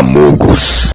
amogos.